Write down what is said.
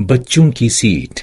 बच्चों की सीट